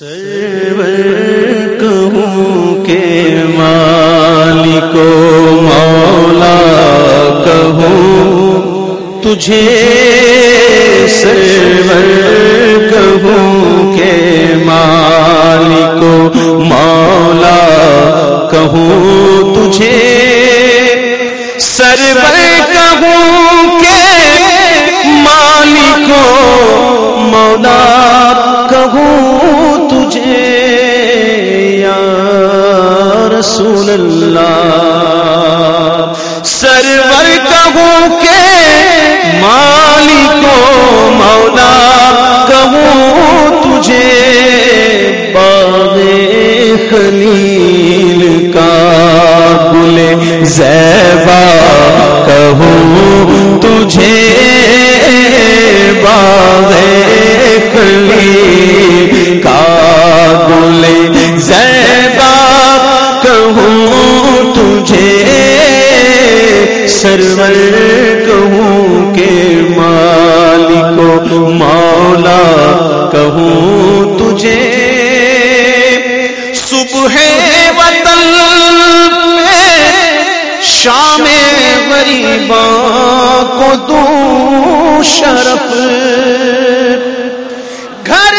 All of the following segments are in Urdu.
سرور کہوں کے مالکو مولا کہوں تجھے خلیل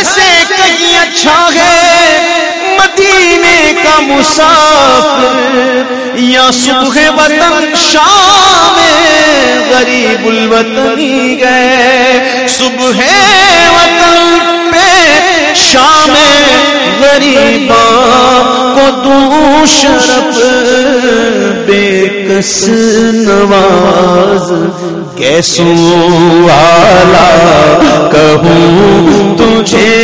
سے کہیں اچھا ہے، مدینے کا مسافر۔ یا صبح وطن شام غریب الوطنی گئے صبح وطن پہ شام غریباں کو دوں شرف، بے کس نواز کیسوں والا کہوں تجھے،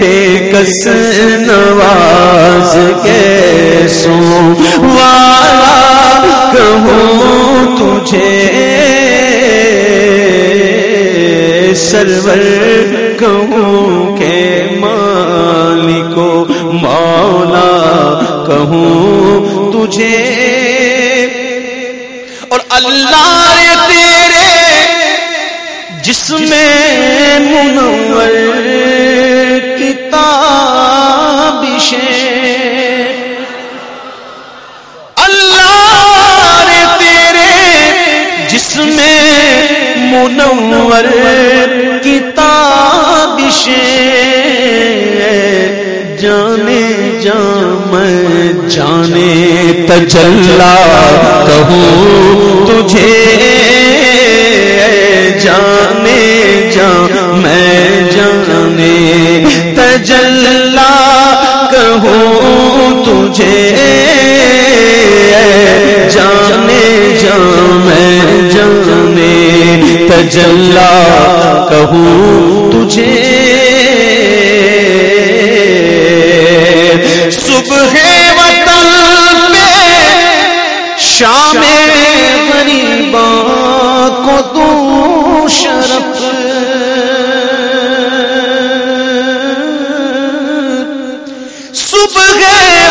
بے کس نواز کیسوں والا کہوں تجھے۔ سرور کہوں کہ مالکو مولا کہوں تجھے۔ اور اللہ نے تیرے جس میں منور کتاب منور کتاب جانے جام جانے تجلا کہوں تجھے جانے جا میں جانے تجلا کہوں تجھے تجلا کہوں تجھے۔ صبح وطن میں شام غریباں کو تو شرف۔ صبح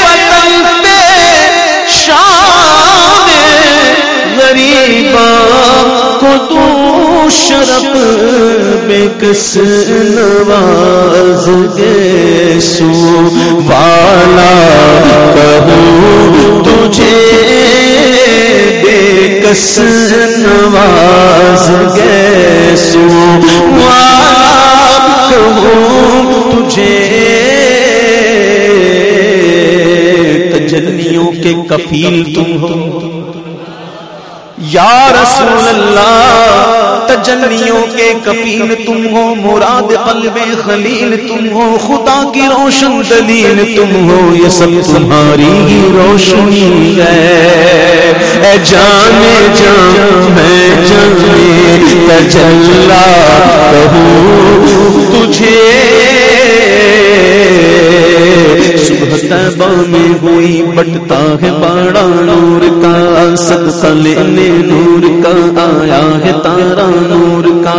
وطن میں شام غریباں کو تو شرف بے کس نواز گے سو والا کہوں تجھے بے کس نواز گے سو والا کہوں تجھے تجلیوں کے کفیل تم ہو؟ یا رسول اللہ تجلیوں کے کفیل تم ہو مراد قلب خلیل تم ہو خدا کی روشن دلیل تم ہو یہ سب تمہاری ہی روشنی ہے۔ اے جانے جان میں جانے تجلا کہوں تجھے۔ صبح طیبہ میں ہوئی، بٹتا ہے بڑا نور کا صدقہ لینے نور کا، آیا ہے تارا نور کا۔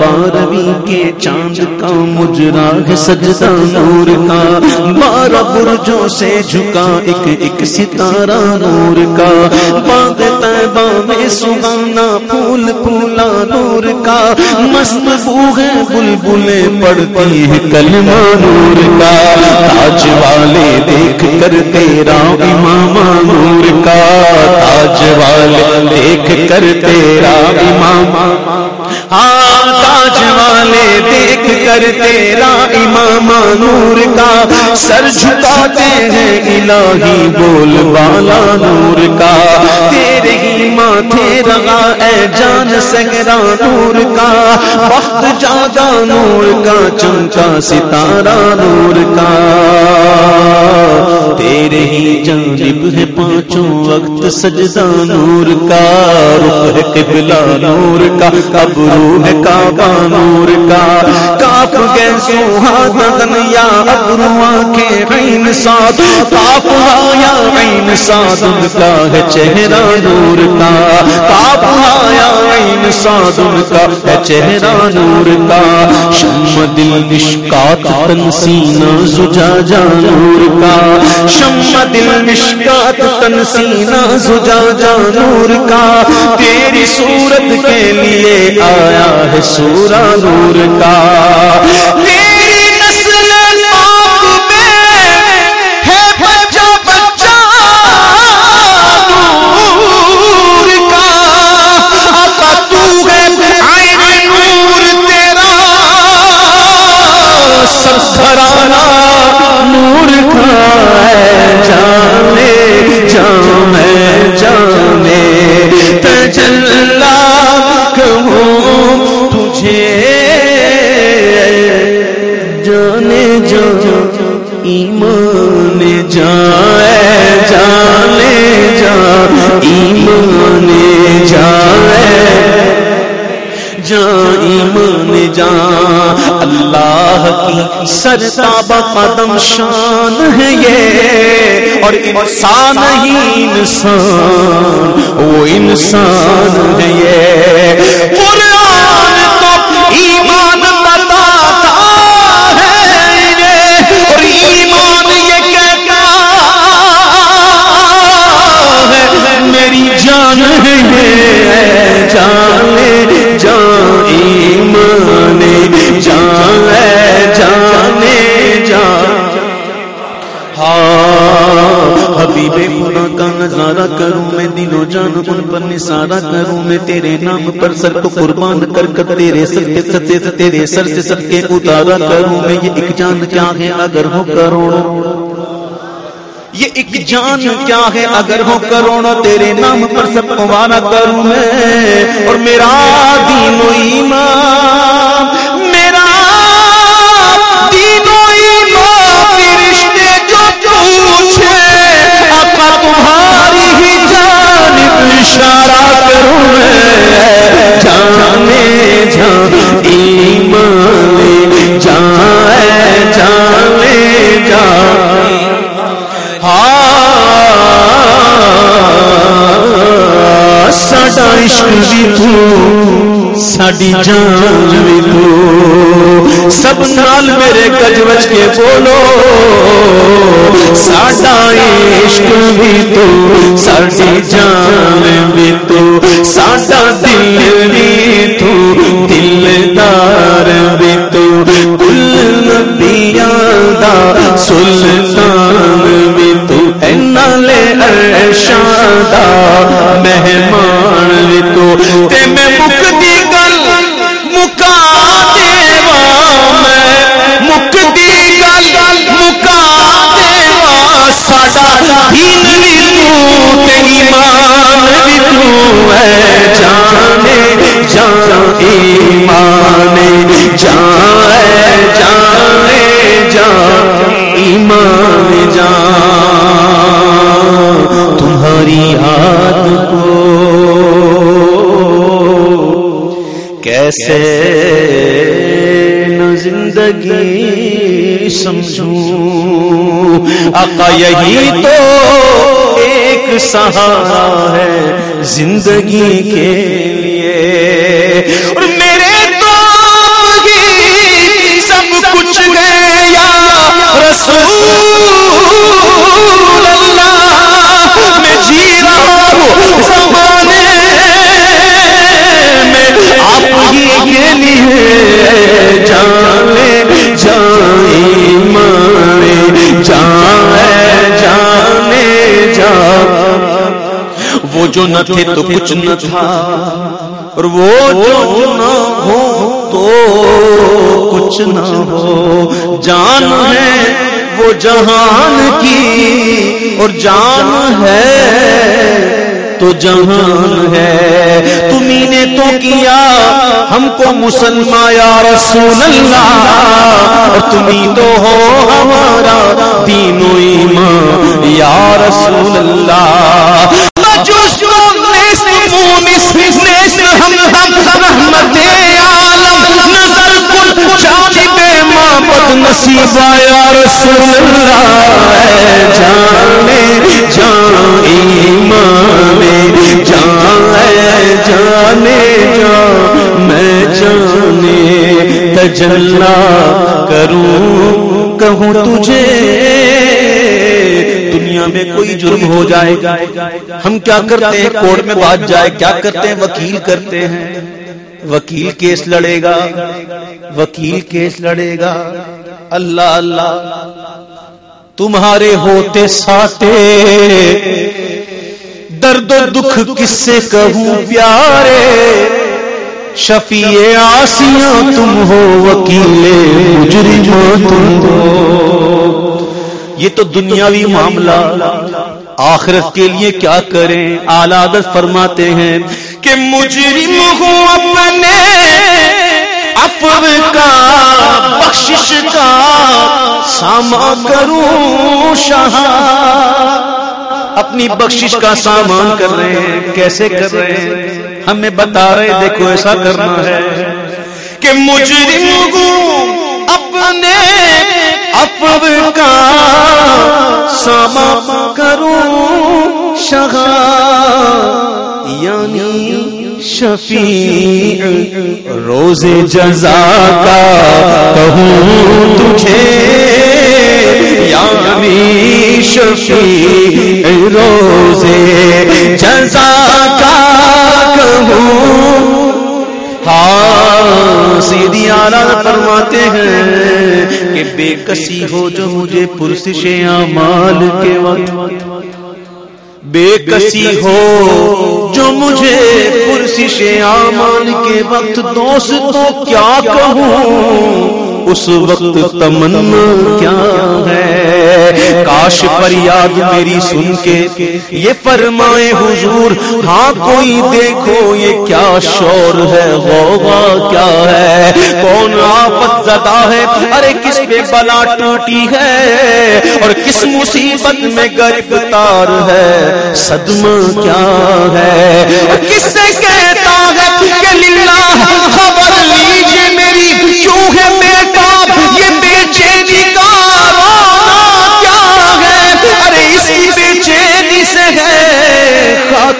بارہویں کے چاند کا مجرا ہے سجدہ نور کا۔ بارہ برجوں سے جھکا ایک ایک ستارہ نور کا۔ باغ طیبہ میں سہانا پھول پھولا نور کا۔ مست ہے بلبلیں پڑتی ہے کلمہ نور کا۔ تاج والے دیکھ کر تیرا امام نور کا تاج والے دیکھ کر تیرا امام ہاں تاج والے دیکھ کر تیرا امام نور کا سر جھکاتے ہیں الہی بول بالا نور کا۔ تیرے ہی ماتھے رگا اے جان سگرا نور کا۔ وقت جاگا نور کا، چمکا ستارہ نور کا۔ تیرے ہی جانب ہے پانچوں وقت سجدہ نور کا۔ رخ قبلہ نور کا۔ ابرو کعبہ نور کا کاف کے سوہا یا ابرو آنکھیں عین ساتھ کاف یا عین ساتھ ان کا ہے چہرہ نور کا کاف یا عین ساتھ ان کا ہے چہرہ نور کا۔ شم دل مشکات تنسینہ زجاجہ نور کا۔ شم دل مشکات تنسینہ زجاجہ نور کا۔ تیری صورت کے لیے آیا ہے سورا نور کا۔ میری نسل پاک میں ہے بچہ بچہ نور کا۔ آقا تو ہے عین نور تیرا۔ سب نور کا ہے جانے جانے۔ سرتاب قدم شان ہے یہ، اور انسان ہی انسان، وہ انسان ہے یہ۔ قرآن تو ایمان بتاتا ہے اور ایمان یہ کہتا ہے، میری جان ہے نثارہ کروں میں تیرے نام پر سر کو قربان کر کر تیرے سر کے ستے تیرے سر سے سب کے اتارا کروں میں یہ ایک جان کیا ہے اگر ہو کروڑوں؟ یہ ایک جان کیا ہے اگر ہو کروڑوں؟ تیرے نام پر سب کو وارا کروں میں اور میرا دین و ایمان اشارہ کروں میں، جانے جان ایمان جائے، جانے جان ہاں، ساڈا عشق بھی تو، ساڈی جان بھی تو۔ سب نال میرے گج بج کے بولو۔ ساڈا عشق بھی تو، ساڈی جان بھی تو، ساڈا دل بھی تو، دلدار بھی تو۔ کل نبیاں دا سلطان بھی تو۔ اینا لے ارشادہ مہمان بھی تو۔ دین بھی تو تے ایمان بھی تو ہے جانے جان ایمان جان جانے جان ایمان جان تمہاری یاد کو کیسے نہ زندگی سمجھوں؟ آقا یہی تو ایک سہارا ہے زندگی کے جو نہ تھے تو کچھ نہ تھا۔ اور وہ جو نہ ہو تو کچھ نہ ہو۔ جان ہے وہ جہان کی اور جان ہے تو جہان ہے۔ تمہیں نے تو کیا، ہم کو مسلمان یا رسول اللہ۔ اور تمہیں تو ہو ہمارا دین و ایمان یا رسول اللہ۔ مجوس نیست مونس نیست ہم ہم رحمت عالم، نظر کن جانب یا رسول اللہ جانے جان ایمان جانے جانے جان میں جانے تجلا کروں، کہوں تجھے دنیا میں کوئی جرم ہو جائے، ہم کیا کرتے ہیں؟ کورٹ میں بات جائے، کیا کرتے ہیں؟ وکیل کرتے ہیں۔ وکیل کیس لڑے گا، وکیل کیس لڑے گا۔ اللہ اللہ، تمہارے ہوتے ساتے۔ درد و دکھ کس سے کہوں پیارے؟ شفیع آسیاں تم ہو، وکیل مجرم تم ہو۔ یہ تو دنیاوی معاملہ۔ آخرت کے لیے کیا کریں؟ آلادت فرماتے ہیں کہ مجرم ہوں اپنے افو کا، بخشش کا ساما کروں شاہ۔ اپنی بخشش کا سامان کر رہے ہیں۔ کیسے کر رہے ہیں؟ ہمیں بتا رہے دیکھو ایسا کرنا ہے کہ مجرم ہوں اپنے افو کا ساما کروں شاہ یعنی شفیع، روز جزا کا کہوں تجھے یعنی شفیع، روز جزا کا کہوں ہاں سیدھی آلہ فرماتے ہیں کہ بے کسی ہو جو مجھے پرسش اعمال کے وقت بے کسی ہو جو مجھے پرسش اعمال کے وقت دوست تو کیا کہوں؟ اس وقت تمنا کیا ہے؟ کاش فریاد میری سن کے یہ فرمائے حضور ہاں کوئی دیکھو یہ کیا شور ہے، غوغا کیا ہے؟ کون آفت زدہ ہے؟ ارے کس پہ بلا ٹوٹی ہے؟ اور کس مصیبت میں گرفتار ہے؟ صدمہ کیا ہے؟ کس سے کہتا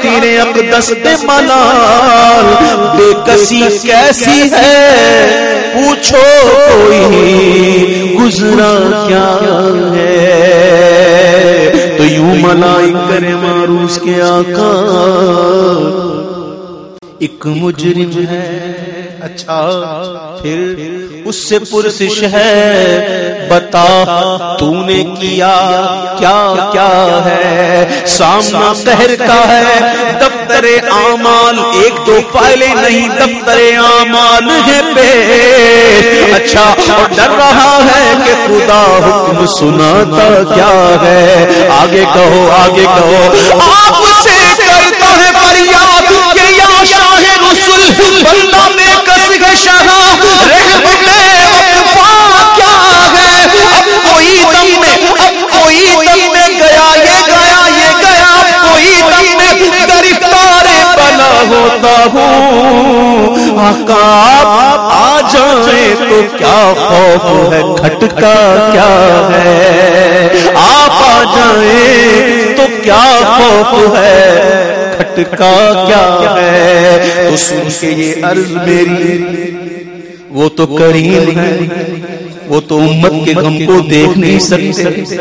تیر خاطر اقدس ملال بے کسی کیسی ہے؟ پوچھو کوئی گزرا کیا ہے؟ تو یوں ملائی کرے ماروس کے آقا، ایک مجرم ہے۔ اچھا پھر اس سے پرسش ہے، بتا تو نے کیا کیا کیا ہے؟ سامنا قہر کا ہے، دفتر اعمال، ایک دو فائلیں نہیں، دفتر اعمال ہے پہ۔ اچھا ڈر رہا ہے کہ خدا حکم سناتا کیا ہے؟ آگے کہو آگے کہو۔ آپ سے ہوں آقا آپ آ جائیں تو کیا خوف ہے؟ کھٹکا کیا ہے؟ آپ آ جائیں تو کیا خوف ہے؟ کھٹکا کیا ہے؟ تو سن کے یہ عرض میری، وہ تو کریم ہے، وہ تو امت کے غم کو دیکھ نہیں سکتے۔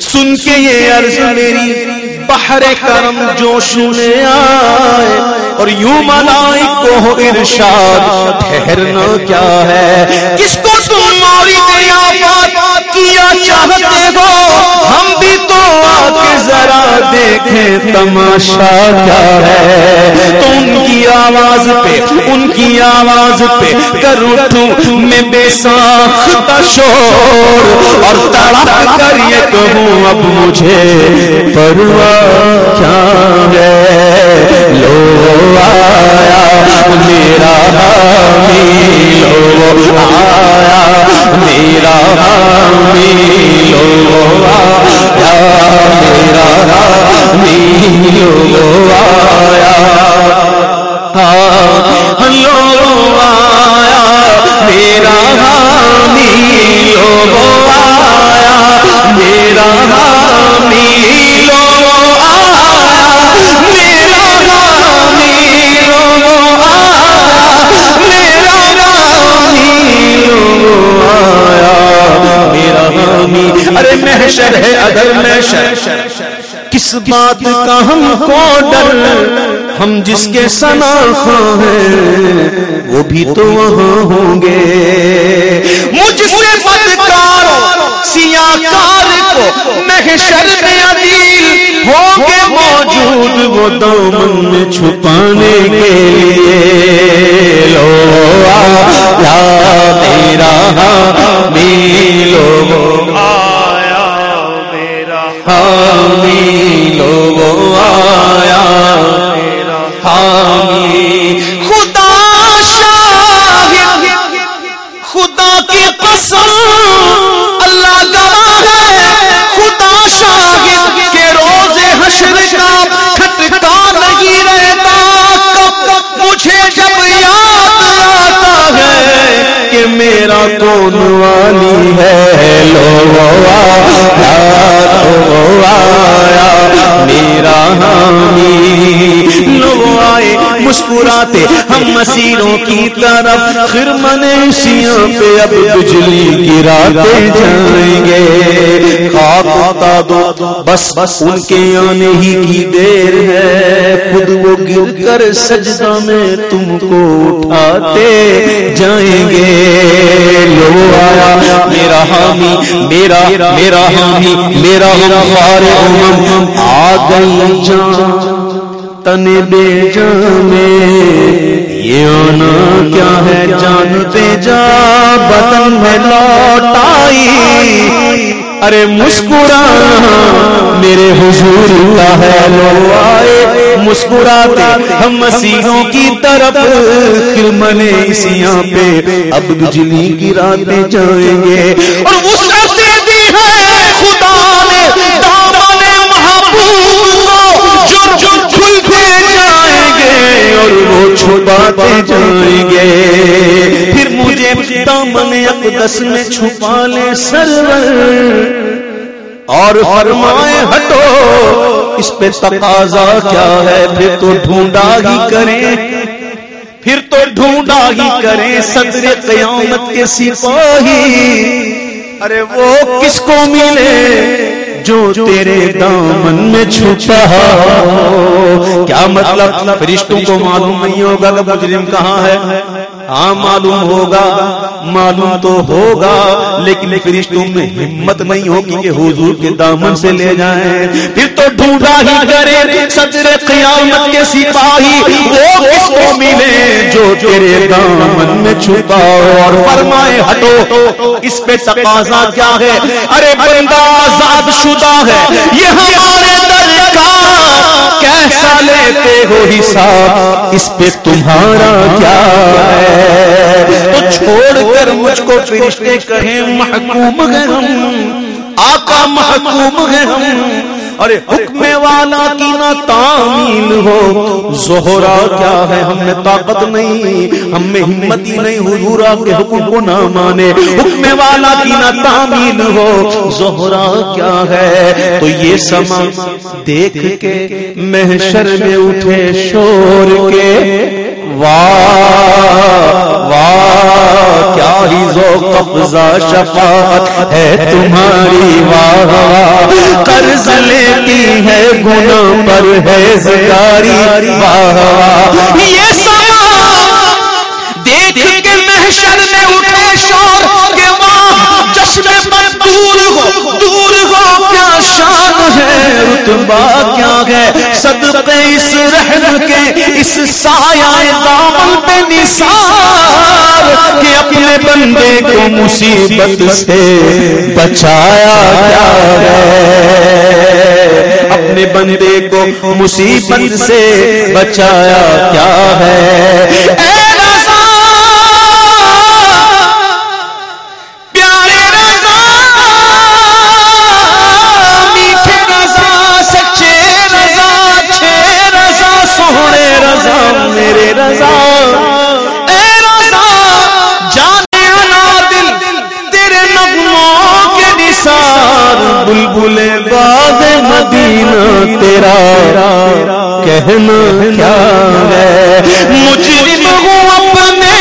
سن کے یہ عرض میری بحر کرم جوش میں آئے اور یوں ملائک کو ارشاد، ٹھہرنا کیا ہے؟ کس کو تم ماری بات کیا چاہتے ہو؟ ہم بھی تو ذرا دیکھیں تماشا کیا ہے۔ تو ان کی آواز پہ، ان کی آواز پہ کر اٹھوں میں بے ساختہ شور اور تڑپ کر یہ کہوں، اب مجھے پرواہ کیا ہے؟ لو آیا، میرا حامی، لو آیا، میرا حامی، لو آیا۔ میرا حامی ارے محشر ہے اگر محشر کس بات کا ہم کو ڈر؟ ہم جس کے سنا ہیں وہ بھی تو وہاں ہوں گے۔ مجھ سے بدکار سیاکار کو محشر میں عدیل ہوں گے موجود وہ دامن میں چھپانے کے لیے۔ کون والی ہے لو آیا میرا حامی لو آئے مسکراتے ہم مسیروں کی طرف پھر منیشیاں پہ اب بجلی گراتے جائیں گے۔ خاک دو بس بس ان کے آنے ہی کی دیر ہے۔ خود وہ گر کر سجدہ میں تم کو اٹھاتے جائیں گے۔ لو آیا، میرا حامی، میرا میرا حامی، میرا غفار امم آ گئی جان۔ تن بے جانے یہ آنا کیا ہے جانتے جا بدن میں لوٹ آئی ارے مسکرا میرے حضور کا ہے لو آئے مسکراتے ہم مسیحوں کی طرف۔ پھر اسیاں پہ، اب بجلی گراتے جائیں گے۔ اور اس چھپاتے جائیں گے۔ پھر مجھے دامن اقدس میں چھپا لے سرور۔ اور فرمائے ہٹو اس پہ تقاضا کیا ہے؟ پھر تو ڈھونڈا ہی کریں۔ پھر تو ڈھونڈا ہی کریں صدر قیامت کے سپاہی۔ ارے وہ کس کو ملے جو تیرے دامن میں چھپا ہو؟ کیا مطلب فرشتوں کو معلوم نہیں ہوگا کہ مجرم کہاں ہے؟ ہاں معلوم ہوگا، معلوم تو ہوگا، لیکن فرشتوں میں ہمت نہیں ہوگی کہ حضور کے دامن سے لے جائیں۔ پھر تو ڈھونڈا ہی کرے صدر قیامت کے سپاہی وہ کس کو ملے جو تیرے دامن میں چھپا اور فرمائے، ہٹو، اس پہ تقاضا کیا ہے؟ ارے بندہ آزاد شدہ ہے۔ یہ ہمارے در کا کیسا لیتے ہو حساب؟ اس پہ تمہارا کیا ہے؟ تو چھوڑ کر مجھ کو فرشتے کہیں محکوم ہیں ہم۔ آقا محکوم ہیں ہم۔ ارے حکم والا کی نہ تعمیل ہو۔ زہرا کیا ہے؟ ہم میں طاقت نہیں۔ ہم میں ہمت ہی نہیں حضورا کے حکم کو نہ مانے۔ حکم والا کی نہ تعمیل ہو۔ زہرا کیا ہے؟ تو یہ سما دیکھ کے محشر میں اٹھے شور کے۔ واہ واہ، کیا ہی قبضہ شفاعت ہے تمہاری واہ قرض لیتی ہے، گناہ پر ہے زکاری، واہ یہ سما، دیکھ کے محشر میں اٹھے شور کے واہ جشن پر دور ہو دور ہو، کیا شان ہے، رتبہ کیا ہے؟ صدقے اس رحم کے اس سایہ دامن پہ نثار کہ اپنے بندے کو مصیبت سے بچایا گیا ہے۔ اپنے بندے کو مصیبت سے بچایا کیا ہے؟ تیرا کہنا کیا ہے؟ مجرم ہوں اپنے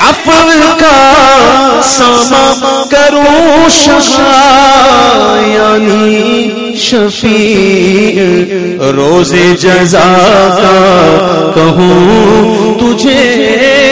عفو کا ساما کروں شفا یعنی شفیع روز جزا کا کہوں تجھے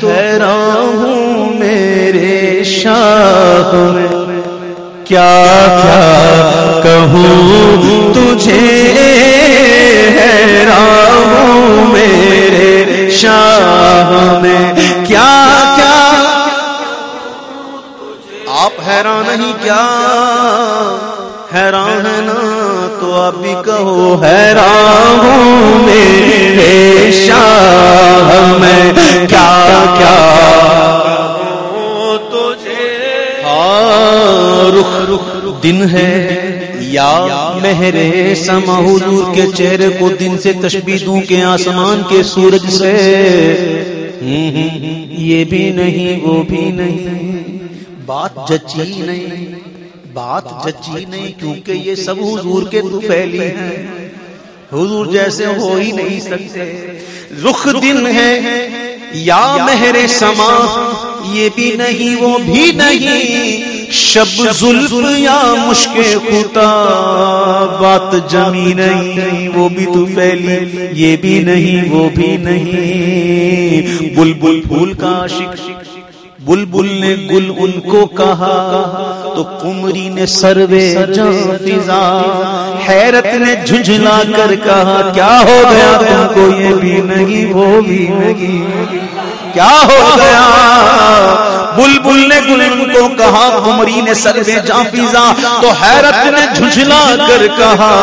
تو حیران ہوں میرے شاہ کیا کیا کہوں تجھے حیران ہوں میرے شاہ میں کیا کیا آپ حیران نہیں کیا؟ حیران ہے نا؟ تو آپ بھی کہو حیران ہوں میرے شاہ میں کیا کیا؟ ہاں، رخ رخ دن ہے یا مہر سما حضور کے چہرے کو دن سے تشبیح دوں کے آسمان کے سورج سے۔ یہ بھی نہیں وہ بھی نہیں بات جچی نہیں۔ بات جچی نہیں کیونکہ یہ سب حضور کے تو پھیلی ہیں۔ حضور جیسے ہو ہی نہیں سکتے۔ رخ دن ہے یا مہر سما یہ بھی نہیں وہ بھی نہیں۔ شب زلف یا مشکل خطا بات جمی نہیں وہ بھی تو پھیلی یہ بھی نہیں وہ بھی نہیں۔ بلبل پھول کا عاشق بلبل نے گل ان کو کہا، تو کمری نے سروے جاں فضا، حیرت نے جھنجھلا کر کہا، کیا ہو گیا؟ تم کو یہ بھی نہیں وہ بھی نہیں کیا ہو گیا؟ بلبل نے گل ان کو کہا کمری نے سروے جاں فضا، تو حیرت نے جھنجھلا کر کہا،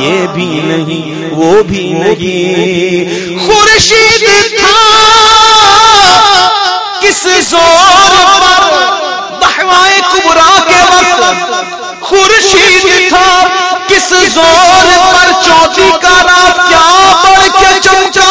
یہ بھی نہیں، وہ بھی نہیں۔ خورشید تھا کس زور پر کبرا کے وقت خورشید تھا، کس زور پر چوتھی کا رات کیا بڑھ کے چمچا